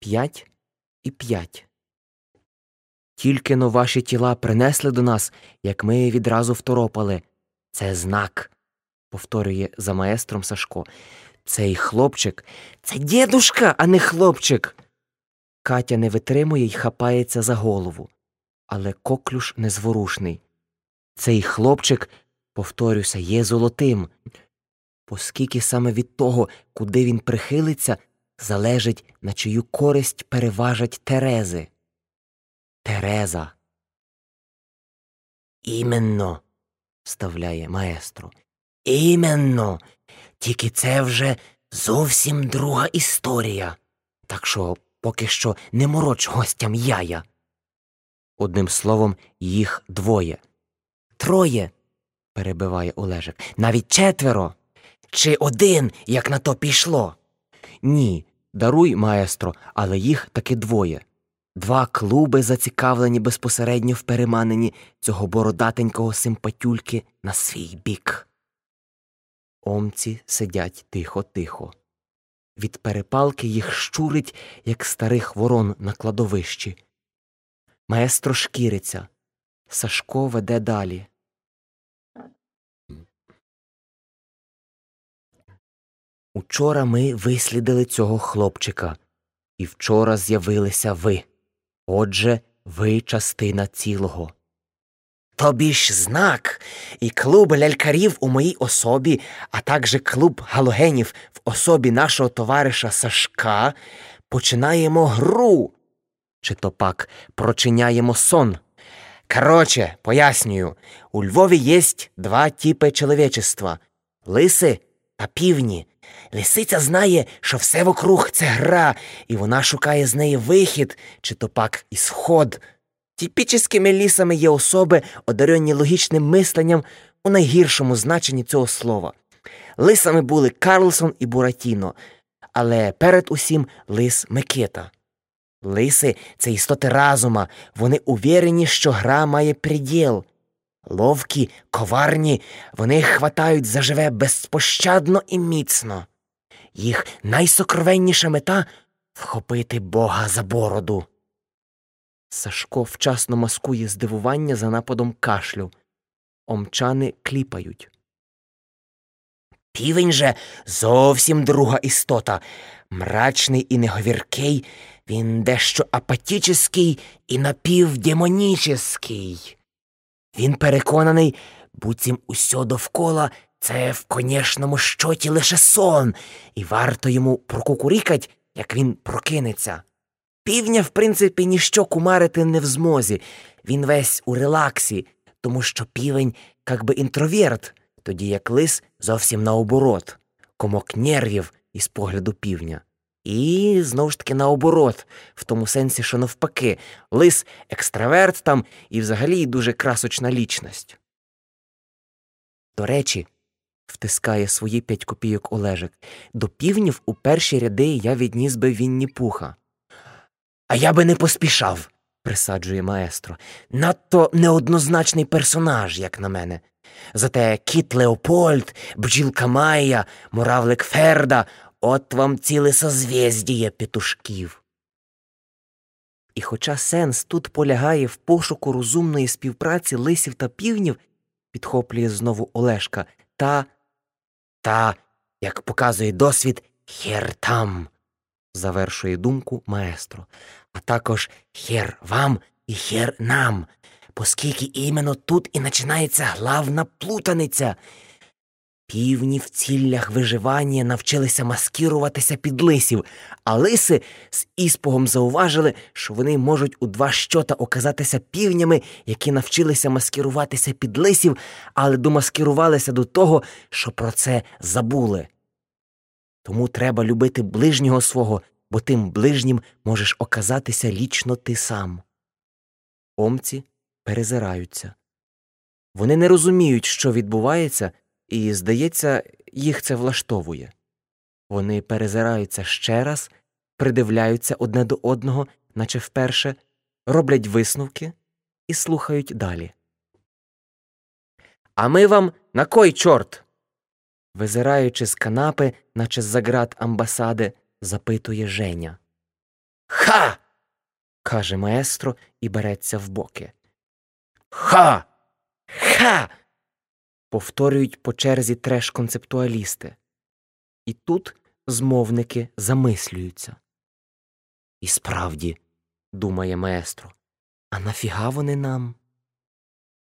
п'ять і п'ять. Тільки но ваші тіла принесли до нас, як ми відразу второпали. Це знак, повторює за маестром Сашко. Цей хлопчик це дідушка, а не хлопчик. Катя не витримує й хапається за голову. Але коклюш незворушний. Цей хлопчик, повторюся, є золотим, оскільки саме від того, куди він прихилиться, залежить, на чию користь переважать Терези. Тереза. Іменно, вставляє маестро. Іменно. Тільки це вже зовсім друга історія. Так що поки що не мороч гостям яя. Одним словом, їх двоє. Троє, перебиває Олежик. Навіть четверо. Чи один, як на то пішло? Ні, даруй, маестро, але їх таки двоє. Два клуби зацікавлені безпосередньо в переманенні цього бородатенького симпатюльки на свій бік. Омці сидять тихо-тихо. Від перепалки їх щурить, як старих ворон на кладовищі. Маестро шкіриться. Сашко веде далі. Учора ми вислідили цього хлопчика, і вчора з'явилися ви. Отже, ви частина цілого. Тобі ж знак, і клуб лялькарів у моїй особі, а також клуб галогенів в особі нашого товариша Сашка починаємо гру. Чи то пак прочиняємо сон. Короче, пояснюю, у Львові єсть два типи чоловічества лиси та півні. Лисиця знає, що все вокруг це гра, і вона шукає з неї вихід, чи то пак ісход. Типічними лісами є особи, одарені логічним мисленням у найгіршому значенні цього слова. Лисами були Карлсон і Буратіно, але перед усім лис Микита. Лиси це істоти разума, вони увірені, що гра має приділ. Ловкі, коварні, вони хватають заживе безпощадно і міцно. Їх найсокровенніша мета вхопити Бога за бороду. Сашко вчасно маскує здивування за нападом кашлю. Омчани кліпають. Півень же зовсім друга істота. Мрачний і неговіркий, він дещо апатічний і напівдемонічний. Він переконаний, буцім усьо довкола це в конєшному щоті лише сон, і варто йому прокукурікать, як він прокинеться. Півня, в принципі, ніщо кумарити не в змозі, він весь у релаксі, тому що півень як би інтроверт, тоді як лис зовсім наоборот, комок нервів із погляду півня. І знову ж таки наоборот, в тому сенсі, що навпаки, лис екстраверт там і взагалі дуже красочна лічність. До речі, втискає свої п'ять копійок Олежик, до півнів у перші ряди я відніс би Вінні пуха. А я би не поспішав, присаджує маестро. Надто неоднозначний персонаж, як на мене. Зате кіт Леопольд, бджілка Майя, муравлик Ферда от вам ціле созвєздіє петушків. І хоча сенс тут полягає в пошуку розумної співпраці лисів та півнів, підхоплює знову Олешка, та, та, як показує досвід, хер там, завершує думку маестро, а також хер вам і хер нам, оскільки іменно тут і починається главна плутаниця. Півні в ціллях виживання навчилися маскіруватися під лисів, а лиси з іспугом зауважили, що вони можуть у два щота оказатися півнями, які навчилися маскіруватися під лисів, але домаскірувалися до того, що про це забули. Тому треба любити ближнього свого, бо тим ближнім можеш оказатися лічно ти сам. Омці перезираються. Вони не розуміють, що відбувається і, здається, їх це влаштовує. Вони перезираються ще раз, придивляються одне до одного, наче вперше, роблять висновки і слухають далі. А ми вам на кой чорт? Визираючи з канапи, наче з заград амбасади, запитує Женя. Ха. каже маестро і береться в боки. Ха. Ха. Повторюють по черзі треш-концептуалісти. І тут змовники замислюються. І справді, думає маестро, а нафіга вони нам?